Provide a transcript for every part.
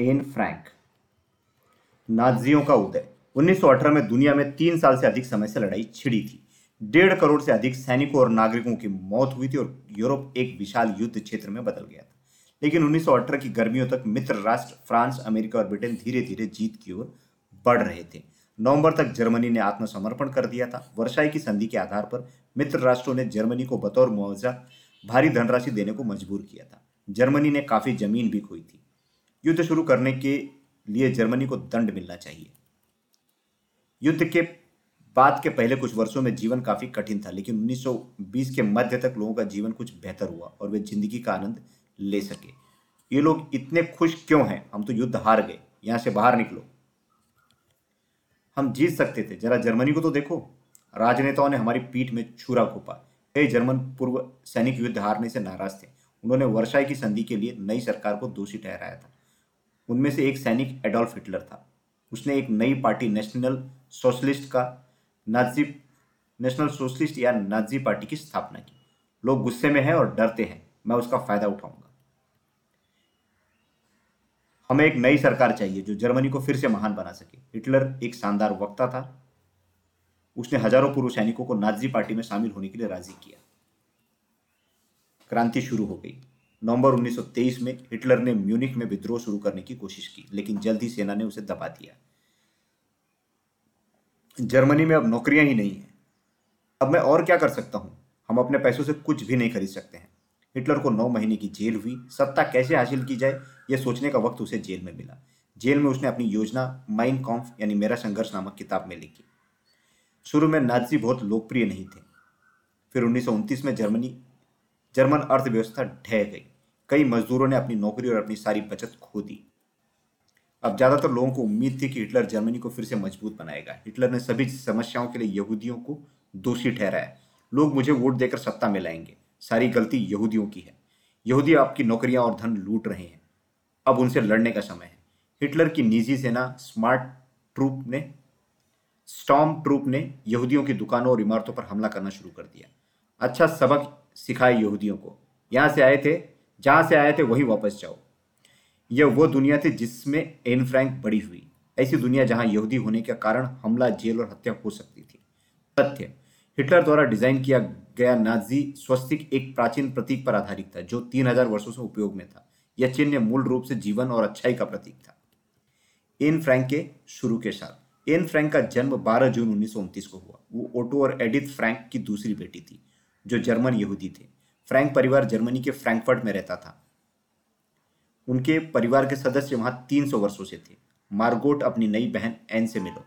Anne Frank. नाजियों का उदय। 1918 में दुनिया में तीन साल से अधिक समय से लड़ाई छिड़ी थी। डेढ़ करोड़ से अधिक सैनिकों और नागरिकों की मौत हुई थी और यूरोप एक विशाल युद्ध क्षेत्र में बदल गया था। लेकिन 1918 की गर्मियों तक मित्र राष्ट्र फ्रांस, अमेरिका और ब्रिटेन धीरे धीरे जीत की ओर बढ़ रहे थे। नवंबर तक जर्मनी ने आत्मसमर्पण कर दिया था। वर्षाई की संधि के आधार पर मित्र राष्ट्रों ने जर्मनी को बतौर मुआवजा, भारी धनराशि देने को मजबूर किया था। जर्मनी ने काफ़ी ज़मीन भी खोई थी। युद्ध शुरू करने के लिए जर्मनी को दंड मिलना चाहिए। युद्ध के बाद के पहले कुछ वर्षों में जीवन काफ़ी कठिन था, लेकिन 1920 के मध्य तक लोगों का जीवन कुछ बेहतर हुआ और वे ज़िंदगी का आनंद ले सके। ये लोग इतने खुश क्यों हैं? हम तो युद्ध हार गए, यहाँ से बाहर निकलो। हम जीत सकते थे। जरा जर्मनी को तो देखो। राजनेताओं ने हमारी पीठ में छुरा खोपा। कई जर्मन पूर्व सैनिक युद्ध हारने से नाराज़ थे। उन्होंने वर्षाई की संधि के लिए नई सरकार को दोषी ठहराया था। उनमें से एक सैनिक एडोल्फ हिटलर था। उसने एक नई पार्टी नेशनल सोशलिस्ट का नाजी, नेशनल सोशलिस्ट या नाजी पार्टी की स्थापना की। लोग गुस्से में हैं और डरते हैं। मैं उसका फ़ायदा उठाऊँगा। हमें एक नई सरकार चाहिए जो जर्मनी को फिर से महान बना सके। हिटलर एक शानदार वक्ता था। उसने हज़ारों पूर्व सैनिकों को नाजी पार्टी में शामिल होने के लिए राज़ी किया। क्रांति शुरू हो गई। नवंबर 1923 में हिटलर ने म्यूनिक में विद्रोह शुरू करने की कोशिश की, लेकिन जल्द ही सेना ने उसे दबा दिया। जर्मनी में अब नौकरियाँ ही नहीं है। अब मैं और क्या कर सकता हूँ? हम अपने पैसों से कुछ भी नहीं खरीद सकते हैं। हिटलर को नौ महीने की जेल हुई। सत्ता कैसे हासिल की जाए, यह सोचने का वक्त उसे जेल में मिला। जेल में उसने अपनी योजना माइन कॉम्फ यानी मेरा संघर्ष नामक किताब में लिखी। शुरू में नाजी बहुत लोकप्रिय नहीं थे। फिर उन्नीस सौ उनतीस में जर्मनी, जर्मन अर्थव्यवस्था ढह गई। कई मजदूरों ने अपनी नौकरी और अपनी सारी बचत खो दी। अब ज़्यादातर लोगों को उम्मीद थी कि हिटलर जर्मनी को फिर से मज़बूत बनाएगा। हिटलर ने सभी समस्याओं के लिए यहूदियों को दोषी ठहराया। लोग मुझे वोट देकर सत्ता में लाएँगे। सारी गलती यहूदियों की है। यहूदी आपकी नौकरियाँ और धन लूट रहे हैं। अब उनसे लड़ने का समय है। हिटलर की निजी सेना स्मार्ट ट्रूप ने, स्टॉम ट्रूप ने यहूदियों की दुकानों और इमारतों पर हमला करना शुरू कर दिया। अच्छा सबक सिखाए यहूदियों को। यहाँ से आए थे जहाँ से आए थे वहीं वापस जाओ। यह वो दुनिया थी जिसमें एन फ्रैंक बड़ी हुई। ऐसी दुनिया जहाँ यहूदी होने के कारण हमला, जेल और हत्या हो सकती थी। तथ्य हिटलर द्वारा डिज़ाइन किया गया नाजी स्वस्तिक एक प्राचीन प्रतीक पर आधारित था, जो तीन हज़ार वर्षों से उपयोग में था। यह चिन्ह मूल रूप से जीवन और अच्छाई का प्रतीक था। एन फ्रैंक के शुरू के साथ एन फ्रैंक का जन्म 12 जून उन्नीस सौ उनतीस को हुआ। वो ओटो और एडिथ फ्रैंक की दूसरी बेटी थी, जो जर्मन यहूदी थे। फ्रैंक परिवार जर्मनी के फ्रैंकफर्ट में रहता था। उनके परिवार के सदस्य वहाँ 300 वर्षों से थे। मार्गोट अपनी नई बहन एन से मिलो।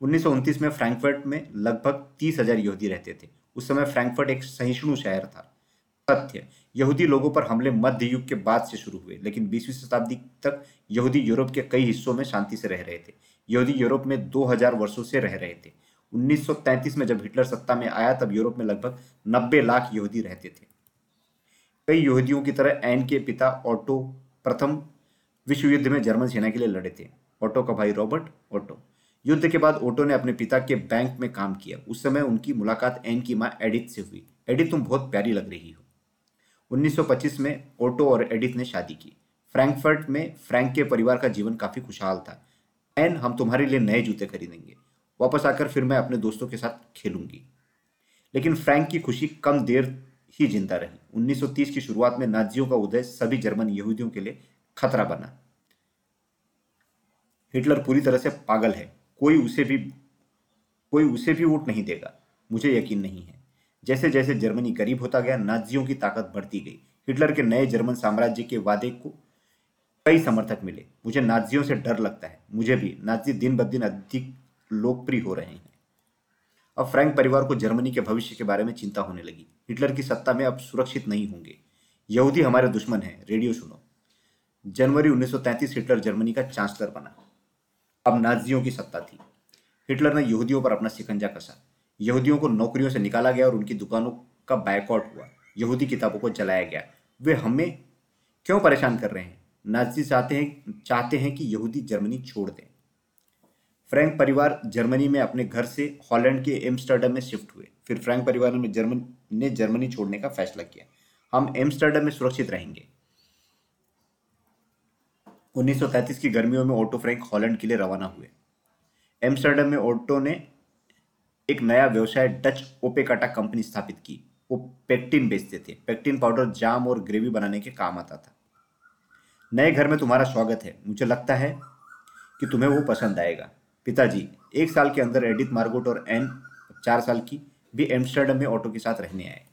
उन्नीस में फ्रैंकफर्ट में लगभग तीस हज़ार यहूदी रहते थे। उस समय फ्रैंकफर्ट एक सहिष्णु शहर था। तथ्य यहूदी लोगों पर हमले मध्य युग के बाद से शुरू हुए, लेकिन बीसवीं शताब्दी तक यहूदी यूरोप के कई हिस्सों में शांति से रह रहे थे। यहूदी यूरोप में 2000 वर्षों से रह रहे थे। 1933 में जब हिटलर सत्ता में आया, तब यूरोप में लगभग 90 लाख यहूदी रहते थे। कई यहूदियों की तरह एन के पिता ऑटो प्रथम विश्व युद्ध में जर्मन सेना के लिए लड़े थे। ऑटो का भाई रॉबर्ट ऑटो। युद्ध के बाद ओटो ने अपने पिता के बैंक में काम किया। उस समय उनकी मुलाकात एन की माँ एडिथ से हुई। एडिथ, तुम बहुत प्यारी लग रही हो। 1925 में ओटो और एडिथ ने शादी की। फ्रैंकफर्ट में फ्रैंक के परिवार का जीवन काफ़ी खुशहाल था। एन, हम तुम्हारे लिए नए जूते खरीदेंगे। वापस आकर फिर मैं अपने दोस्तों के साथ खेलूँगी। लेकिन फ्रैंक की खुशी कम देर ही ज़िंदा रही। 1930 की शुरुआत में नाजियों का उदय सभी जर्मन यहूदियों के लिए खतरा बना। हिटलर पूरी तरह से पागल है। कोई उसे भी, कोई उसे भी वोट नहीं देगा। मुझे यकीन नहीं है। जैसे जैसे जर्मनी गरीब होता गया, नाजियों की ताकत बढ़ती गई। हिटलर के नए जर्मन साम्राज्य के वादे को कई समर्थक मिले। मुझे नाजियों से डर लगता है। मुझे भी। नाजी दिन ब दिन अधिक लोकप्रिय हो रहे हैं। अब फ्रैंक परिवार को जर्मनी के भविष्य के बारे में चिंता होने लगी। हिटलर की सत्ता में अब सुरक्षित नहीं होंगे। यहूदी हमारे दुश्मन हैं, रेडियो सुनो। जनवरी 1933 हिटलर जर्मनी का चांसलर बना। अब नाजियों की सत्ता थी। हिटलर ने यहूदियों पर अपना सिकंजा कसा। यहूदियों को नौकरियों से निकाला गया और उनकी दुकानों का बैकआउट हुआ। यहूदी किताबों को जलाया गया। वे हमें क्यों परेशान कर रहे हैं? नाजी चाहते हैं चाहते हैं कि यहूदी जर्मनी छोड़ दें। फ्रैंक परिवार जर्मनी में अपने घर से हॉलैंड के एम्स्टर्डम में शिफ्ट हुए। फिर फ्रैंक परिवार ने जर्मन, ने जर्मनी छोड़ने का फैसला किया। हम एम्स्टर्डम में सुरक्षित रहेंगे। 1933 की गर्मियों में ओटो फ्रैंक हॉलैंड के लिए रवाना हुए। एम्स्टर्डम में ओटो ने एक नया व्यवसाय डच ओपेकाटा कंपनी स्थापित की। वो पेक्टिन बेचते थे। पेक्टिन पाउडर जाम और ग्रेवी बनाने के काम आता था। नए घर में तुम्हारा स्वागत है। मुझे लगता है कि तुम्हें वो पसंद आएगा। पिताजी, एक साल के अंदर एडिथ मार्गोट और एन, चार साल की, भी एम्स्टर्डम में ऑटो के साथ रहने आए।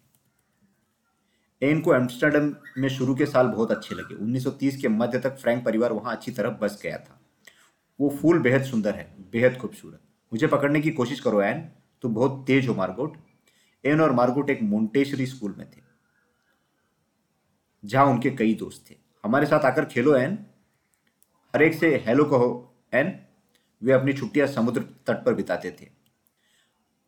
एन को एम्स्टर्डम में शुरू के साल बहुत अच्छे लगे। 1930 के मध्य तक फ्रैंक परिवार वहाँ अच्छी तरह बस गया था। वो फूल बेहद सुंदर है, बेहद खूबसूरत। मुझे पकड़ने की कोशिश करो, एन। तुम बहुत तेज हो, मार्गोट। एन और मार्गोट एक मोन्टेशरी स्कूल में थे। जहाँ उनके कई दोस्त थे। हमारे साथ आकर खेलो, एन। हर एक से हेलो कहो, एन। वे अपनी छुट्टियाँ समुद्र तट पर बिताते थे।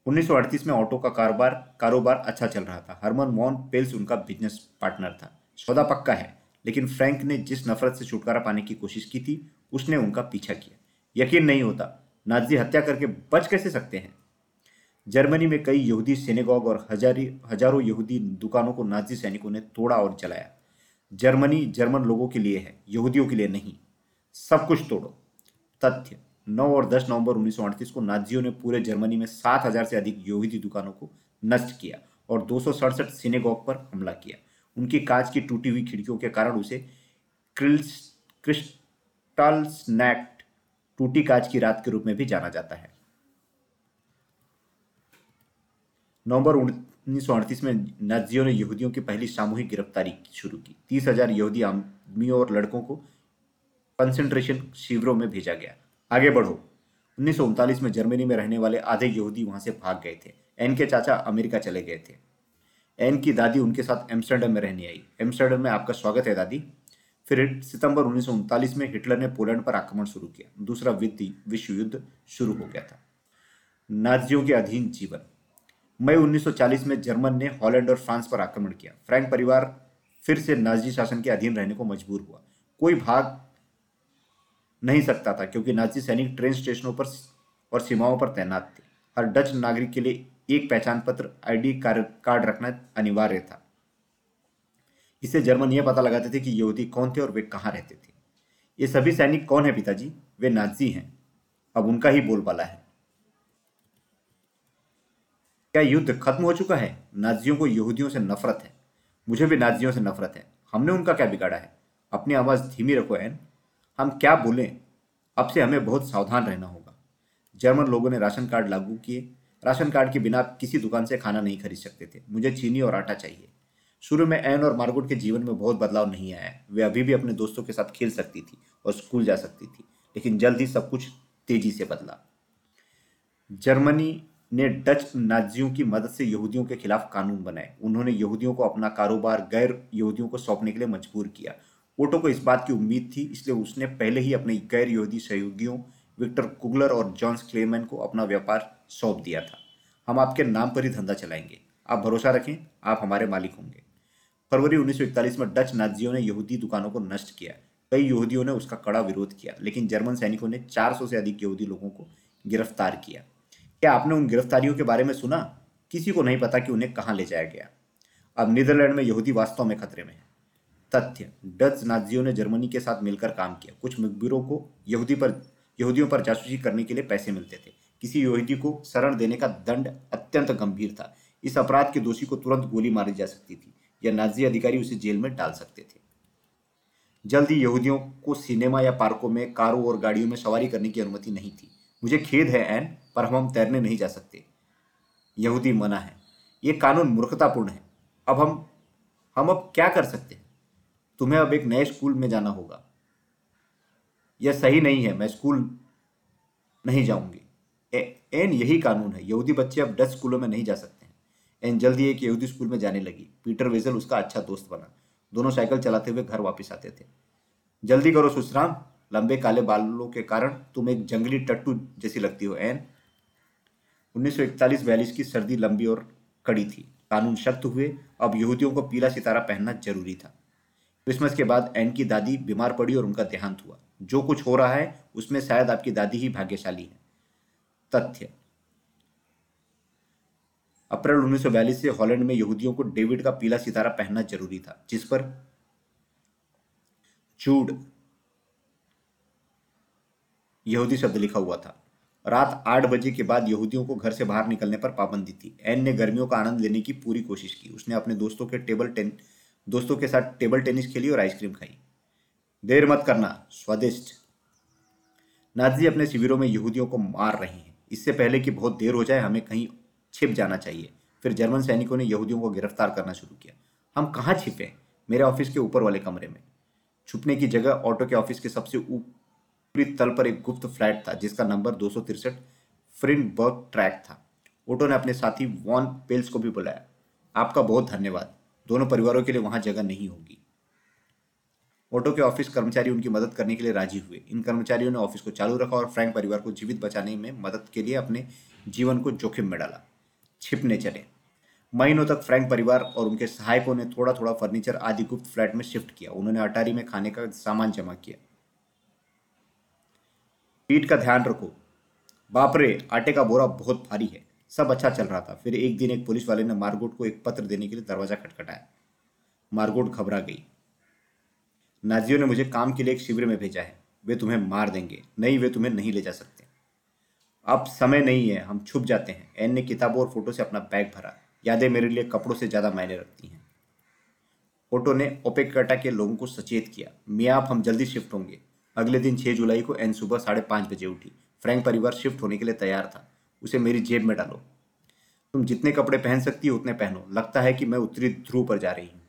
1938 में ऑटो का कारोबार कारोबार अच्छा चल रहा था। हरमन मोहन पेल्स उनका बिज़नेस पार्टनर था। सौदा पक्का है, लेकिन फ्रैंक ने जिस नफरत से छुटकारा पाने की कोशिश की थी, उसने उनका पीछा किया। यकीन नहीं होता, नाजी हत्या करके बच कैसे सकते हैं? जर्मनी में कई यहूदी सेनेगॉग और हजारी, हज़ारों यहूदी दुकानों को नाजी सैनिकों ने तोड़ा और जलाया। जर्मनी जर्मन लोगों के लिए है, यहूदियों के लिए नहीं। सब कुछ तोड़ो। तथ्य 9 और 10 नवंबर उन्नीस सौ अड़तीस को नाजियों ने पूरे जर्मनी में 7000 से अधिक यहूदी दुकानों को नष्ट किया और दो सिनेगॉग पर हमला किया। उनकी कांच की टूटी हुई खिड़कियों के कारण उसे क्रिस्टल स्नैक्ट टूटी कांच की रात के रूप में भी जाना जाता है। नवंबर उन्नीस में नाजियों ने यहूदियों की पहली सामूहिक गिरफ्तारी शुरू की। तीस हज़ार यहूदी आदमियों और लड़कों को कंसेंट्रेशन शिविरों में भेजा गया। आगे बढ़ो। उन्नीस में जर्मनी में रहने वाले आधे यहूदी वहाँ से भाग गए थे। एन के चाचा अमेरिका चले गए थे। एन की दादी उनके साथ एम्स्टर्डम में रहने आई। एम्स्टर्डम में आपका स्वागत है दादी। फिर सितंबर उन्नीस में हिटलर ने पोलैंड पर आक्रमण शुरू किया। दूसरा वित्तीय विश्व युद्ध शुरू हो गया था। नाजियों के अधीन जीवन। मई 1940 में जर्मन ने हॉलैंड और फ्रांस पर आक्रमण किया। फ्रैंक परिवार फिर से नाजी शासन के अधीन रहने को मजबूर हुआ। कोई भाग नहीं सकता था, क्योंकि नाजी सैनिक ट्रेन स्टेशनों पर और सीमाओं पर तैनात थे। हर डच नागरिक के लिए एक पहचान पत्र आईडी कार्ड रखना अनिवार्य था। इससे जर्मन यह पता लगाते थे कि यहूदी कौन थे और वे कहाँ रहते थे। ये सभी सैनिक कौन है पिताजी? वे नाजी हैं। अब उनका ही बोलबाला है। क्या युद्ध खत्म हो चुका है? नाजियों को यहूदियों से नफरत है। मुझे भी नाजियों से नफरत है। हमने उनका क्या बिगाड़ा है? अपनी आवाज़ धीमी रखो, एन। हम क्या बोलें? अब से हमें बहुत सावधान रहना होगा। जर्मन लोगों ने राशन कार्ड लागू किए। राशन कार्ड के बिना किसी दुकान से खाना नहीं खरीद सकते थे। मुझे चीनी और आटा चाहिए। शुरू में एन और मार्गोट के जीवन में बहुत बदलाव नहीं आया वे अभी भी अपने दोस्तों के साथ खेल सकती थी और स्कूल जा सकती थी, लेकिन जल्द ही सब कुछ तेज़ी से बदला। जर्मनी ने डच नाजियों की मदद से यहूदियों के खिलाफ कानून बनाए। उन्होंने यहूदियों को अपना कारोबार गैर यहूदियों को सौंपने के लिए मजबूर किया। ओटो को इस बात की उम्मीद थी, इसलिए उसने पहले ही अपने गैर यहूदी सहयोगियों, विक्टर कुगलर और जॉन्स क्लेमैन को अपना व्यापार सौंप दिया था। हम आपके नाम पर ही धंधा चलाएँगे। आप भरोसा रखें, आप हमारे मालिक होंगे। फरवरी 1941 में डच नाजियों ने यहूदी दुकानों को नष्ट किया। कई यहूदियों ने उसका कड़ा विरोध किया, लेकिन जर्मन सैनिकों ने 400 से अधिक यहूदी लोगों को गिरफ़्तार किया। क्या आपने उन गिरफ्तारियों के बारे में सुना? किसी को नहीं पता कि उन्हें कहाँ ले जाया गया। अब नीदरलैंड में यहूदी वास्तव में खतरे में है। तथ्य। डच नाजियों ने जर्मनी के साथ मिलकर काम किया। कुछ मुखबिरों को यहूदी पर यहूदियों पर जासूसी करने के लिए पैसे मिलते थे। किसी यहूदी को शरण देने का दंड अत्यंत गंभीर था। इस अपराध के दोषी को तुरंत गोली मारी जा सकती थी, या नाजी अधिकारी उसे जेल में डाल सकते थे। जल्द ही यहूदियों को सिनेमा या पार्कों में, कारों और गाड़ियों में सवारी करने की अनुमति नहीं थी। मुझे खेद है, एन, पर हम तैरने नहीं जा सकते। यहूदी मना है। ये कानून मूर्खतापूर्ण है। अब हम हम अब क्या कर सकते? हैं तुम्हें अब एक नए स्कूल में जाना होगा। यह सही नहीं है, मैं स्कूल नहीं जाऊँगी। एन, यही कानून है। यहूदी बच्चे अब डच स्कूलों में नहीं जा सकते हैं। एन, जल्दी एक यहूदी स्कूल में जाने लगी। पीटर वेजल उसका अच्छा दोस्त बना। दोनों साइकिल चलाते हुए घर वापस आते थे। जल्दी करो सुश्राम लंबे काले बालों के कारण तुम एक जंगली टट्टू जैसी लगती हो, एन। उन्नीस सौ इकतालीस बयालीस की सर्दी लंबी और कड़ी थी। कानून सख्त हुए। अब यहूदियों को पीला सितारा पहनना ज़रूरी था। क्रिसमस के बाद एन की दादी बीमार पड़ी और उनका देहांत हुआ। जो कुछ हो रहा है, उसमें शायद आपकी दादी ही भाग्यशाली है। तथ्य। अप्रैल 1942 से हॉलैंड में यहूदियों को डेविड का पीला सितारा पहनना ज़रूरी था, जिस पर जूड, यहूदी शब्द लिखा हुआ था। रात आठ बजे के बाद यहूदियों को घर से बाहर निकलने पर पाबंदी थी। एन ने गर्मियों का आनंद लेने की पूरी कोशिश की। उसने अपने दोस्तों के टेबल टेन दोस्तों के साथ टेबल टेनिस खेली और आइसक्रीम खाई। देर मत करना, स्वादिष्ट। नाजी अपने शिविरों में यहूदियों को मार रहे हैं। इससे पहले कि बहुत देर हो जाए, हमें कहीं छिप जाना चाहिए। फिर जर्मन सैनिकों ने यहूदियों को गिरफ़्तार करना शुरू किया। हम कहाँ छिपे मेरे ऑफ़िस के ऊपर वाले कमरे में। छुपने की जगह ऑटो के ऑफ़िस के सबसे ऊपरी तल पर एक गुप्त फ्लैट था, जिसका नंबर दो सौ तिरसठ ट्रैक था। ऑटो ने अपने साथी वॉन पेल्स को भी बुलाया। आपका बहुत धन्यवाद। दोनों परिवारों के लिए वहाँ जगह नहीं होगी। ऑटो के ऑफ़िस कर्मचारी उनकी मदद करने के लिए राज़ी हुए। इन कर्मचारियों ने ऑफ़िस को चालू रखा और फ्रैंक परिवार को जीवित बचाने में मदद के लिए अपने जीवन को जोखिम में डाला। छिपने चले। महीनों तक फ्रैंक परिवार और उनके सहायकों ने थोड़ा थोड़ा फर्नीचर आदि गुप्त फ्लैट में शिफ्ट किया। उन्होंने अटारी में खाने का सामान जमा किया। पीठ का ध्यान रखो। बापरे आटे का बोरा बहुत भारी है। सब अच्छा चल रहा था। फिर एक दिन एक पुलिस वाले ने मारगोट को एक पत्र देने के लिए दरवाज़ा खटखटाया। मारगोट घबरा गई। नाजियों ने मुझे काम के लिए एक शिविर में भेजा है। वे तुम्हें मार देंगे। नहीं, वे तुम्हें नहीं ले जा सकते। अब समय नहीं है, हम छुप जाते हैं। एन ने किताबों और फ़ोटो से अपना बैग भरा। यादें मेरे लिए कपड़ों से ज़्यादा मायने रखती हैं। फ़ोटो ने ओपेकटा के लोगों को सचेत किया। मियाँ आप हम जल्दी शिफ्ट होंगे। अगले दिन छह जुलाई को एन सुबह साढ़े पाँच बजे उठी। फ्रैंक परिवार शिफ्ट होने के लिए तैयार था। उसे मेरी जेब में डालो। तुम जितने कपड़े पहन सकती हो उतने पहनो। लगता है कि मैं उत्तरी ध्रुव पर जा रही हूँ।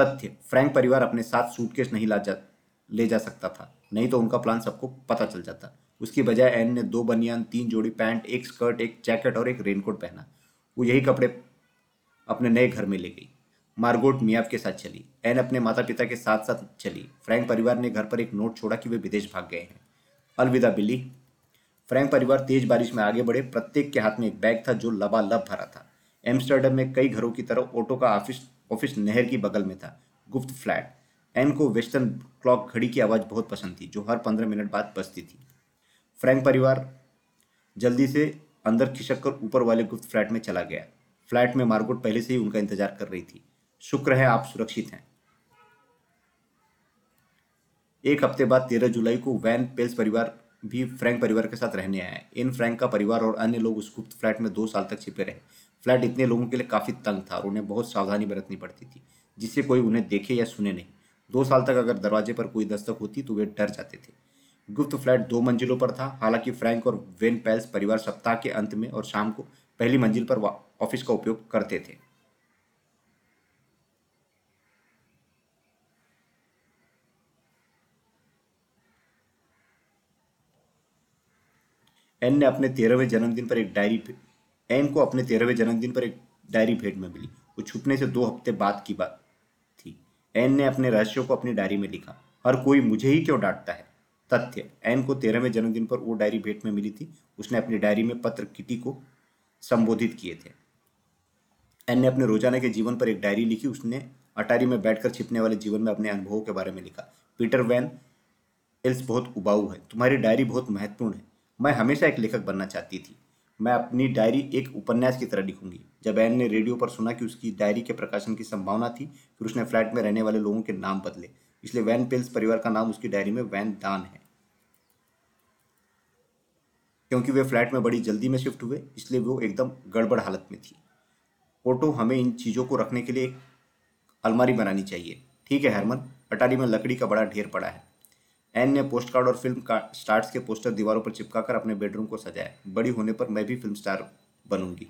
तथ्य फ्रैंक परिवार अपने साथ सूटकेस नहीं ला जा, ले जा सकता था। नहीं तो उनका प्लान सबको पता चल जाता। उसकी बजाय एन ने दो बनियान, तीन जोड़ी पैंट, एक स्कर्ट, एक जैकेट और एक रेनकोट पहना। वो यही कपड़े अपने नए घर में ले गई। मार्गोट मियाव के साथ चली। एन अपने माता पिता के साथ साथ चली। फ्रैंक परिवार ने घर पर एक नोट छोड़ा कि वे विदेश भाग गए हैं। अलविदा, बिल्ली। फ्रैंक परिवार तेज बारिश में आगे बढ़े। प्रत्येक के हाथ में एक बैग था जो लबालब भरा था। एम्स्टर्डम में कई घरों की तरह ऑटो का ऑफ़िस ऑफ़िस नहर की बगल में था, गुप्त फ्लैट। एन को वेस्टर्न क्लॉक घड़ी की आवाज़ बहुत पसंद थी, जो हर पंद्रह मिनट बाद बजती थी। फ्रैंक परिवार जल्दी से अंदर खिसक कर ऊपर वाले गुप्त फ्लैट में चला गया। फ्लैट में मार्गोट पहले से ही उनका इंतज़ार कर रही थी। शुक्र है आप सुरक्षित हैं। एक हफ़्ते बाद तेरह जुलाई को वैन पेल्स परिवार भी फ्रैंक परिवार के साथ रहने आया इन फ्रैंक का परिवार और अन्य लोग उस गुप्त फ्लैट में दो साल तक छिपे रहे। फ्लैट इतने लोगों के लिए काफ़ी तंग था और उन्हें बहुत सावधानी बरतनी पड़ती थी, जिससे कोई उन्हें देखे या सुने नहीं। दो साल तक अगर दरवाजे पर कोई दस्तक होती तो वे डर जाते थे। गुप्त फ्लैट दो मंजिलों पर था। हालाँकि फ्रैंक और वेन पैल्स परिवार सप्ताह के अंत में और शाम को पहली मंजिल पर ऑफ़िस का उपयोग करते थे। एन ने अपने तेरहवें जन्मदिन पर एक डायरी एन को अपने तेरहवें जन्मदिन पर एक डायरी भेंट में मिली। वो छुपने से दो हफ़्ते बाद की बात थी। एन ने अपने रहस्यों को अपनी डायरी में लिखा। हर कोई मुझे ही क्यों डांटता है? तथ्य एन को तेरहवें जन्मदिन पर वो डायरी भेंट में मिली थी। उसने अपनी डायरी में पत्र किटी को संबोधित किए थे। एन ने अपने रोज़ाना के जीवन पर एक डायरी लिखी। उसने अटारी में बैठकर छिपने वाले जीवन में अपने अनुभवों के बारे में लिखा। पीटर वैन एल्स बहुत उबाऊ है। तुम्हारी डायरी बहुत महत्वपूर्ण है। मैं हमेशा एक लेखक बनना चाहती थी। मैं अपनी डायरी एक उपन्यास की तरह लिखूँगी। जब एन ने रेडियो पर सुना कि उसकी डायरी के प्रकाशन की संभावना थी, फिर उसने फ्लैट में रहने वाले लोगों के नाम बदले। इसलिए वैन पेल्स परिवार का नाम उसकी डायरी में वैन दान है। क्योंकि वे फ्लैट में बड़ी जल्दी में शिफ्ट हुए, इसलिए वो एकदम गड़बड़ हालत में थी। फ़ोटो हमें इन चीज़ों को रखने के लिए एक अलमारी बनानी चाहिए। ठीक है, हरमन, अटारी में लकड़ी का बड़ा ढेर पड़ा है। एन ने पोस्ट कार्ड और फ़िल्म का स्टार्स के पोस्टर दीवारों पर चिपकाकर अपने बेडरूम को सजाया। बड़ी होने पर मैं भी फ़िल्म स्टार बनूँगी।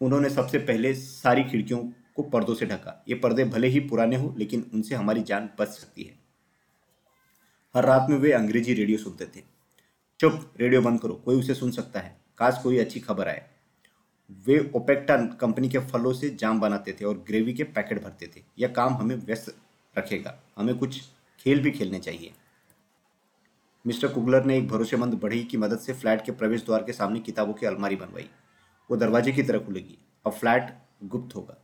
उन्होंने सबसे पहले सारी खिड़कियों को पर्दों से ढका। ये पर्दे भले ही पुराने हो, लेकिन उनसे हमारी जान बच सकती है। हर रात में वे अंग्रेज़ी रेडियो सुनते थे। चुप रेडियो बंद करो, कोई उसे सुन सकता है। काश कोई अच्छी खबर आए। वे ओपेक्टा कंपनी के फलों से जाम बनाते थे और ग्रेवी के पैकेट भरते थे। यह काम हमें व्यस्त रखेगा। हमें कुछ खेल भी खेलने चाहिए। मिस्टर कुगलर ने एक भरोसेमंद बढ़ई की मदद से फ्लैट के प्रवेश द्वार के सामने किताबों की अलमारी बनवाई। वो दरवाजे की तरह खुलेगी और फ्लैट गुप्त होगा।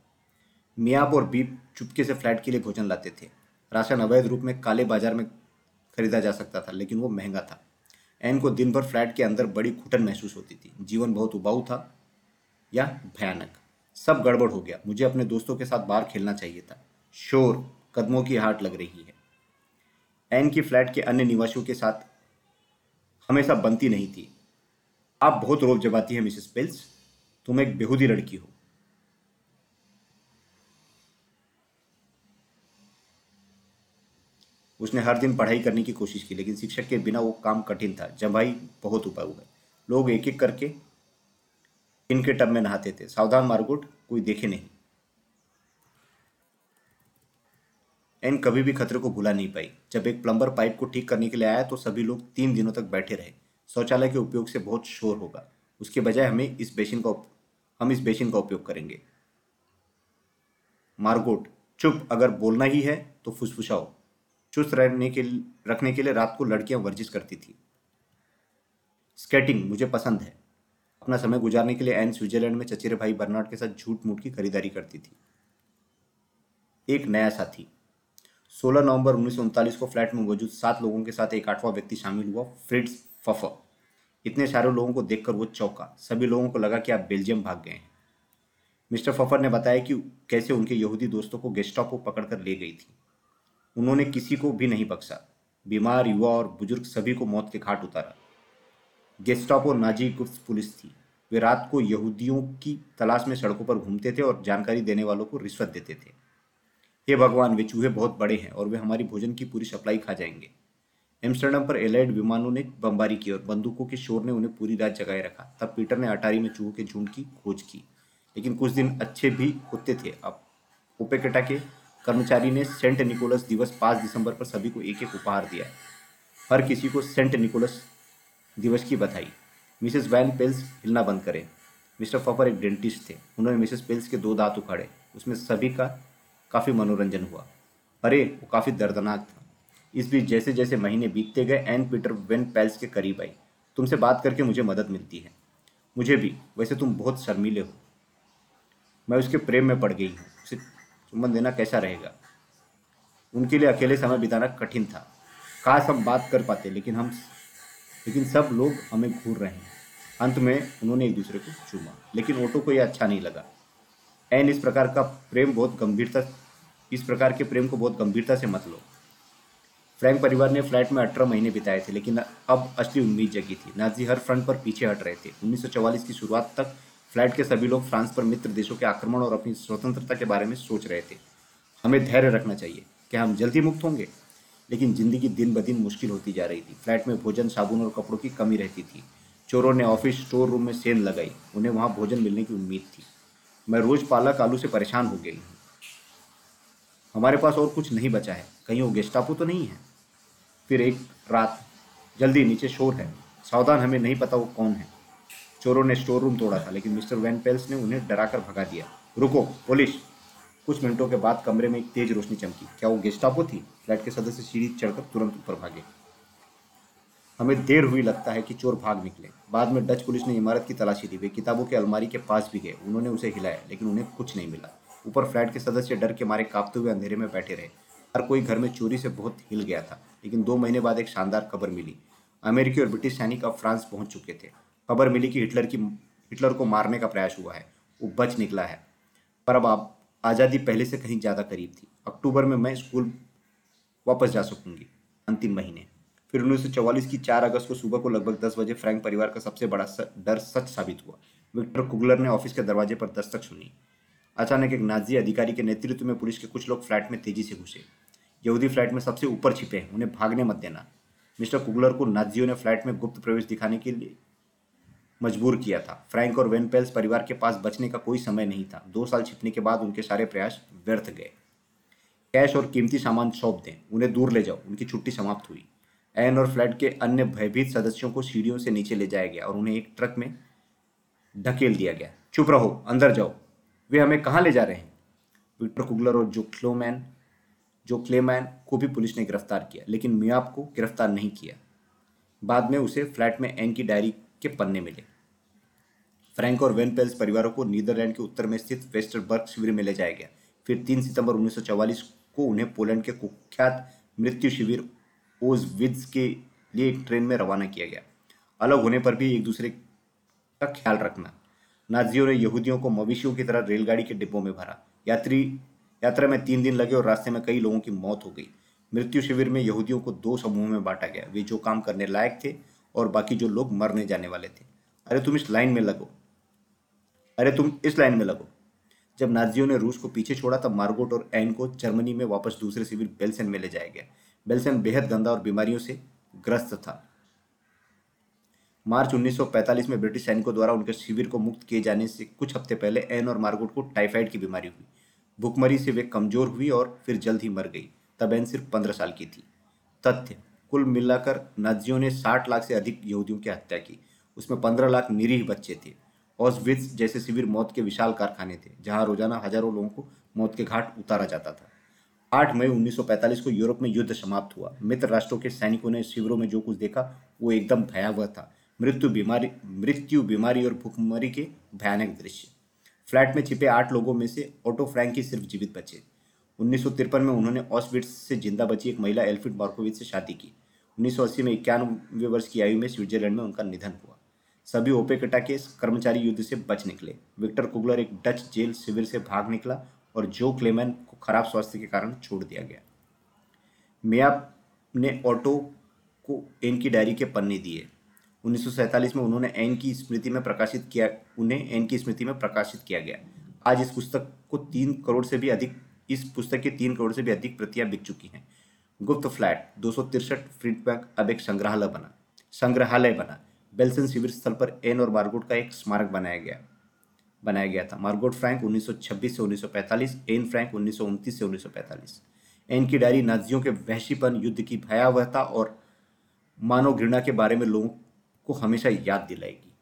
मियाप और बीप चुपके से फ्लैट के लिए भोजन लाते थे। राशन अवैध रूप में काले बाज़ार में खरीदा जा सकता था, लेकिन वो महँगा था। एन को दिन भर फ्लैट के अंदर बड़ी घुटन महसूस होती थी। जीवन बहुत उबाऊ था या भयानक। सब गड़बड़ हो गया। मुझे अपने दोस्तों के साथ बाहर खेलना चाहिए था। शोर, कदमों की हाट लग रही है। एन की फ्लैट के अन्य निवासियों के साथ हमेशा बनती नहीं थी। आप बहुत रोब जबाती हैं, मिसेस पेल्स। तुम एक बेहूदी लड़की हो। उसने हर दिन पढ़ाई करने की कोशिश की, लेकिन शिक्षक के बिना वो काम कठिन था। जमाई बहुत उपाय हुए लोग एक एक करके इनके टब में नहाते थे। सावधान मार्गोट कोई देखे नहीं। एन कभी भी खतरे को भुला नहीं पाई। जब एक प्लम्बर पाइप को ठीक करने के लिए आया तो सभी लोग तीन दिनों तक बैठे रहे। शौचालय के उपयोग से बहुत शोर होगा। उसके बजाय हमें इस बेसिन का हम इस बेसिन का उपयोग करेंगे। मार्गोट, चुप, अगर बोलना ही है तो फुसफुसाओ। चुस्त रहने के रखने के लिए रात को लड़कियाँ वर्जिश करती थी। स्केटिंग मुझे पसंद है। अपना समय गुजारने के लिए एन स्विट्जरलैंड में चचेरे भाई बर्नार्ड के साथ झूठ मूठ की खरीदारी करती थी। एक नया साथी। 16 नवंबर उन्नीस सौ उनतालीस को फ्लैट में मौजूद सात लोगों के साथ एक आठवां व्यक्ति शामिल हुआ, फ्रिड्स फफर। इतने सारे लोगों को देखकर वो चौंका। सभी लोगों को लगा कि आप बेल्जियम भाग गए हैं। मिस्टर फफर ने बताया कि कैसे उनके यहूदी दोस्तों को गेस्टॉप पकड़कर ले गई थी। उन्होंने किसी को भी नहीं बख्शा। बीमार, युवा और बुज़ुर्ग सभी को मौत के घाट उतारा। गेस्टापो नाजी गुप्त पुलिस थी। वे रात को यहूदियों की तलाश में सड़कों पर घूमते थे और जानकारी देने वालों को रिश्वत देते थे। हे भगवान, वे चूहे बहुत बड़े हैं और वे हमारी भोजन की पूरी सप्लाई खा जाएँगे। एम्स्टर्डम पर एलाइड विमानों ने बमबारी की और बंदूकों के शोर ने उन्हें पूरी रात जगाए रखा। तब पीटर ने अटारी में चूहों के झुंड की खोज की। लेकिन कुछ दिन अच्छे भी होते थे। अब ओपेकेटा के कर्मचारी ने सेंट निकोलस दिवस पाँच दिसंबर पर सभी को एक एक उपहार दिया। हर किसी को सेंट निकोलस दिवस की बधाई। मिसेस वैन पेल्स हिलना बंद करें। मिस्टर फफर एक डेंटिस्ट थे। उन्होंने मिसेस पेल्स के दो दांत उखाड़े। उसमें सभी का काफ़ी मनोरंजन हुआ। अरे, वो काफ़ी दर्दनाक था। इस बीच जैसे जैसे महीने बीतते गए, एन पीटर वेन पैल्स के करीब आई। तुमसे बात करके मुझे मदद मिलती है। मुझे भी। वैसे तुम बहुत शर्मीले हो। मैं उसके प्रेम में पड़ गई हूँ। उसे चुम्बन देना कैसा रहेगा? उनके लिए अकेले समय बिताना कठिन था। काश हम बात कर पाते, लेकिन हम लेकिन सब लोग हमें घूर रहे हैं। अंत में उन्होंने एक दूसरे को चूमा। लेकिन ओटो को यह अच्छा नहीं लगा। एन इस प्रकार का प्रेम बहुत गंभीरता इस प्रकार के प्रेम को बहुत गंभीरता से मत लो। फ्रैंक परिवार ने फ्लैट में अठारह महीने बिताए थे, लेकिन अब असली उम्मीद जगी थी। नाजी हर फ्रंट पर पीछे हट रहे थे। 1944 की शुरुआत तक फ्लैट के सभी लोग फ्रांस पर मित्र देशों के आक्रमण और अपनी स्वतंत्रता के बारे में सोच रहे थे। हमें धैर्य रखना चाहिए क्या हम जल्दी मुक्त होंगे। लेकिन ज़िंदगी दिन ब दिन मुश्किल होती जा रही थी। फ्लैट में भोजन, साबुन और कपड़ों की कमी रहती थी। चोरों ने ऑफ़िस स्टोर रूम में सेंध लगाई। उन्हें वहाँ भोजन मिलने की उम्मीद थी। मैं रोज पालक आलू से परेशान हो गई। हमारे पास और कुछ नहीं बचा है। कहीं वो गेस्टापो तो नहीं है। फिर एक रात जल्दी नीचे शोर है। सावधान, हमें नहीं पता वो कौन है। चोरों ने स्टोर रूम तोड़ा था, लेकिन मिस्टर वैन पेल्स ने उन्हें डराकर भगा दिया। रुको, पुलिस। कुछ मिनटों के बाद कमरे में एक तेज रोशनी चमकी। क्या वो गेस्टापो थी? फ्लैट के सदस्य सीढ़ी चढ़कर तुरंत ऊपर भागे। हमें देर हुई लगता है कि चोर भाग निकले। बाद में डच पुलिस ने इमारत की तलाशी दी वे किताबों के अलमारी के पास भी गए। उन्होंने उसे हिलाया, लेकिन उन्हें कुछ नहीं मिला। ऊपर फ्लैट के सदस्य डर के मारे कांपते हुए अंधेरे में बैठे रहे। हर कोई घर में चोरी से बहुत हिल गया था, लेकिन दो महीने बाद एक शानदार खबर मिली। अमेरिकी और ब्रिटिश सैनिक अब फ्रांस पहुँच चुके थे। खबर मिली कि हिटलर की, हिटलर को मारने का प्रयास हुआ है। वो बच निकला है। पर अब आप आज़ादी पहले से कहीं ज़्यादा करीब थी। अक्टूबर में मैं स्कूल वापस जा सकूँगी, अंतिम महीने। फिर उन्नीस सौ चौवालीस की चार अगस्त को सुबह को लगभग दस बजे फ्रैंक परिवार का सबसे बड़ा डर सच साबित हुआ। विक्टर कुगलर ने ऑफ़िस के दरवाजे पर दस्तक सुनी। अचानक एक नाजी अधिकारी के नेतृत्व में पुलिस के कुछ लोग फ्लैट में तेज़ी से घुसे। यहूदी फ्लैट में सबसे ऊपर छिपे हैं, उन्हें भागने मत देना। मिस्टर कुगलर को नाजियों ने फ्लैट में गुप्त प्रवेश दिखाने के लिए मजबूर किया था। फ्रैंक और वेनपेल्स परिवार के पास बचने का कोई समय नहीं था। दो साल छिपने के बाद उनके सारे प्रयास व्यर्थ गए। कैश और कीमती सामान सौंप दें, उन्हें दूर ले जाओ, उनकी छुट्टी समाप्त हुई। एन और फ्लैट के अन्य भयभीत सदस्यों को सीढ़ियों से नीचे ले जाया गया और उन्हें एक ट्रक में ढकेल दिया गया। चुप रहो, अंदर जाओ। वे हमें कहाँ ले जा रहे हैं? विक्टर कुगलर और जो क्लोमैन, जो क्लेमैन को भी पुलिस ने गिरफ़्तार किया, लेकिन मियाप को गिरफ़्तार नहीं किया। बाद में उसे फ्लैट में एन की डायरी के पन्ने मिले। फ्रैंक और वेनपेल्स परिवारों को नीदरलैंड के उत्तर में स्थित वेस्टरबर्ग शिविर में ले जाया गया। फिर 3 सितंबर 1944 को उन्हें पोलैंड के कुख्यात मृत्यु शिविर ओज ओजविज के लिए एक ट्रेन में रवाना किया गया। अलग होने पर भी एक दूसरे का ख्याल रखना। नाजियों ने यहूदियों को मवेशियों की तरह रेलगाड़ी के डिब्बों में भरा। यात्री, यात्रा में तीन दिन लगे और रास्ते में कई लोगों की मौत हो गई। मृत्यु शिविर में यहूदियों को दो समूहों में बांटा गया। वे जो काम करने लायक थे और बाकी जो लोग मरने जाने वाले थे। अरे तुम इस लाइन में लगो। अरे तुम इस लाइन में लगो। जब नाजियों ने रूस को पीछे छोड़ा, तब मार्गोट और एन को जर्मनी में वापस दूसरे शिविर बेल्सन में ले जाया गया। बेल्सन बेहद गंदा और बीमारियों से ग्रस्त था। मार्च 1945 में ब्रिटिश सैनिकों द्वारा उनके शिविर को मुक्त किए जाने से कुछ हफ़्ते पहले एन और मार्गोट को टाइफाइड की बीमारी हुई। भुखमरी से वे कमज़ोर हुई और फिर जल्द ही मर गई। तब एन सिर्फ़ पंद्रह साल की थी। तथ्य, कुल मिलाकर नाजियों ने साठ लाख से अधिक यहूदियों की हत्या की। उसमें पंद्रह लाख निरीह बच्चे थे। ऑसविट्स जैसे शिविर मौत के विशाल कारखाने थे, जहाँ रोज़ाना हज़ारों लोगों को मौत के घाट उतारा जाता था। 8 मई 1945 को यूरोप में युद्ध समाप्त हुआ। मित्र राष्ट्रों के सैनिकों ने शिविरों में जो कुछ देखा, वो एकदम भयावह था। मृत्यु बीमारी मृत्यु बीमारी और भूखमरी के भयानक दृश्य। फ्लैट में छिपे आठ लोगों में से ऑटो फ्रैंक ही सिर्फ़ जीवित बचे। उन्नीस सौ तिरपन में उन्होंने ऑसविट्स से ज़िंदा बची एक महिला एल्फिट मार्कोविच, से शादी की। 1980 में इक्यानवे वर्ष की आयु में स्विट्जरलैंड में उनका निधन हुआ। सभी ओपेकटा के कर्मचारी युद्ध से बच निकले। विक्टर कुगलर एक डच जेल शिविर से भाग निकला और जो क्लेमैन को खराब स्वास्थ्य के कारण छोड़ दिया गया। मेयाप ने ऑटो को इनकी डायरी के पन्ने दिए। उन्नीस में उन्होंने एन की स्मृति में प्रकाशित किया, उन्हें एन की स्मृति में प्रकाशित किया गया। आज इस पुस्तक को तीन करोड़ से भी अधिक, इस पुस्तक की तीन करोड़ से भी अधिक प्रतियाँ बिक चुकी हैं। गुप्त फ्लैट, दो सौ तिरसठ फीडबैक अब एक संग्रहालय बना संग्रहालय बना। बेल्सन शिविर स्थल पर एन और मार्गोट का एक स्मारक बनाया गया बनाया गया था। मार्गोट फ्रैंक 1926 से 1945 एन फ्रैंक 1929 से 1945 एन की डायरी नाजियों के वहशीपन युद्ध की भयावहता और मानव घृणा के बारे में लोगों को हमेशा याद दिलाएगी।